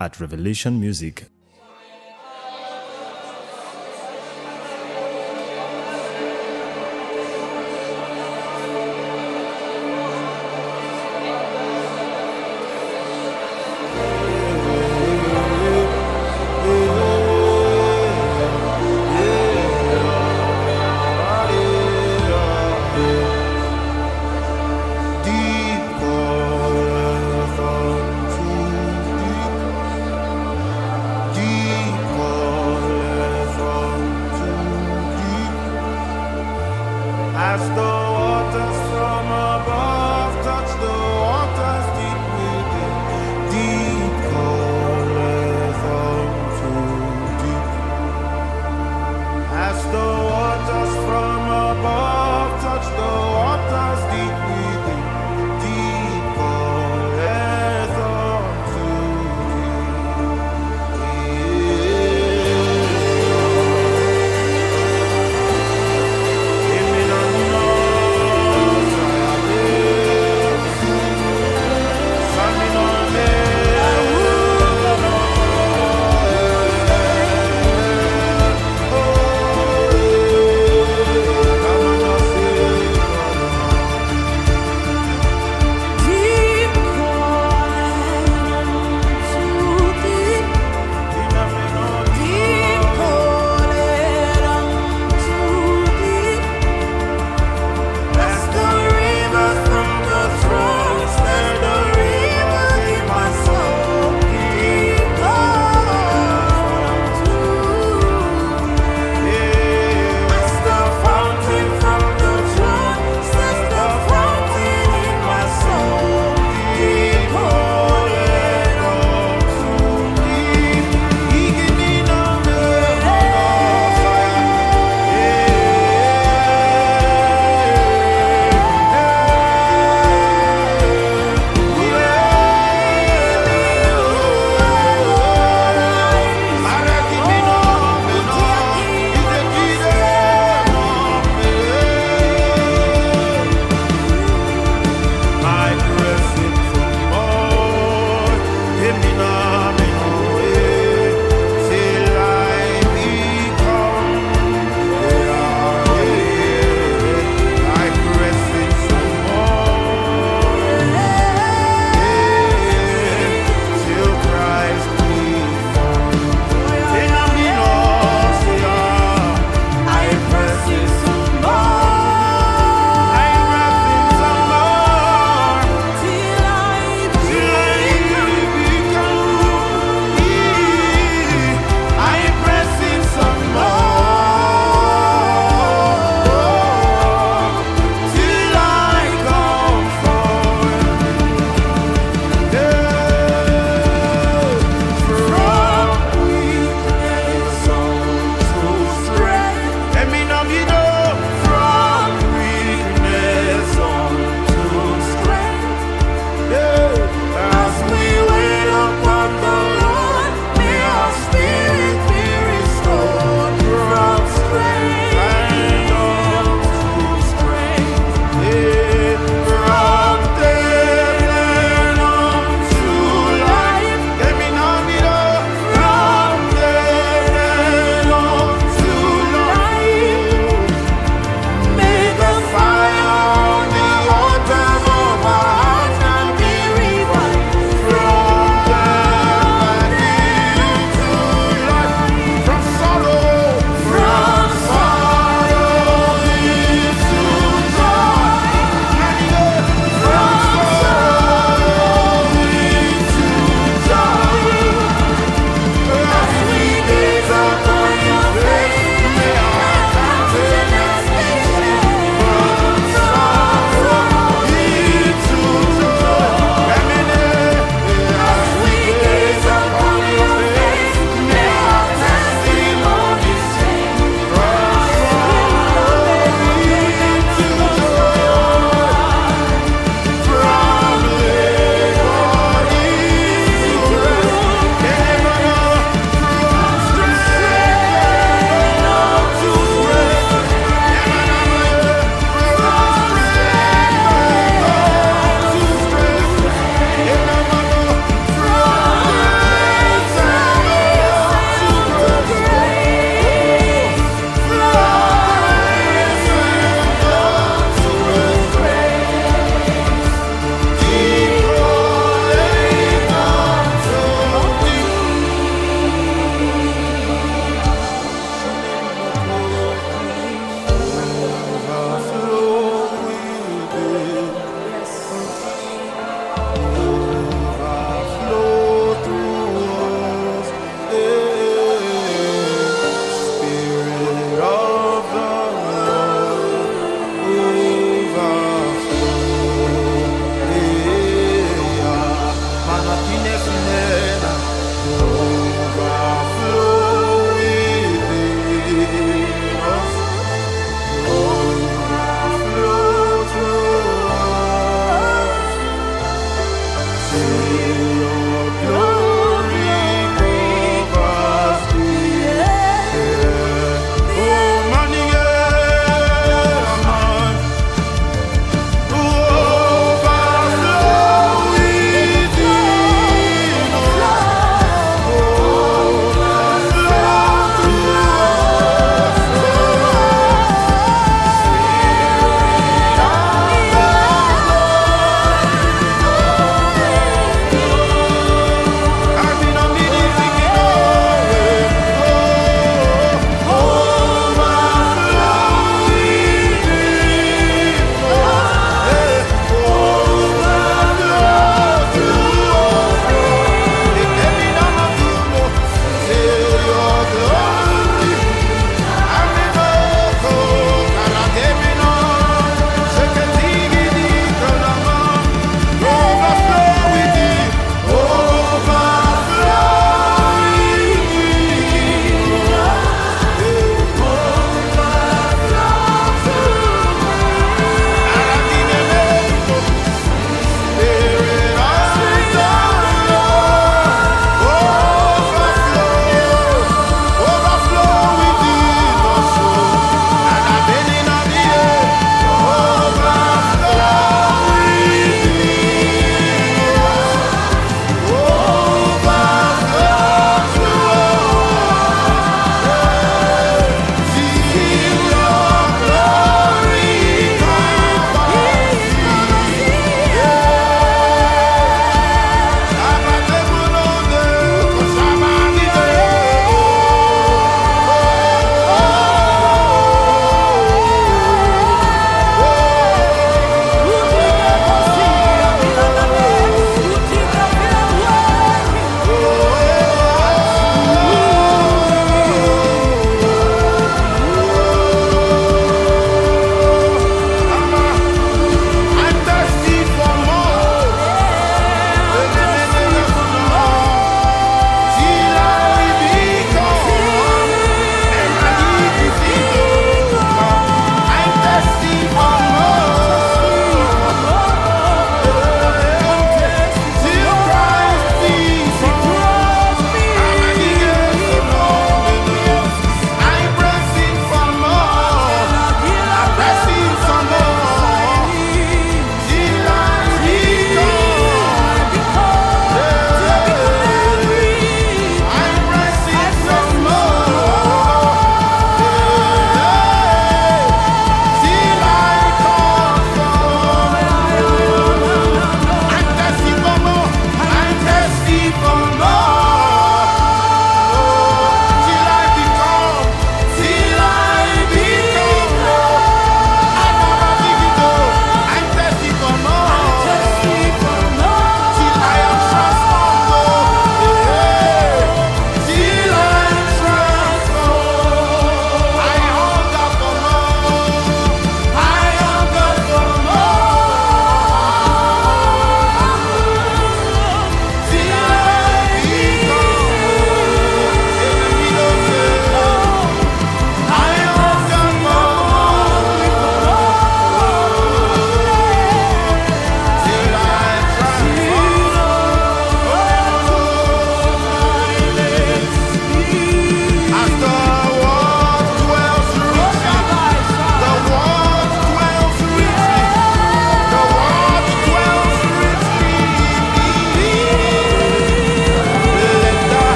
at Revelation Music.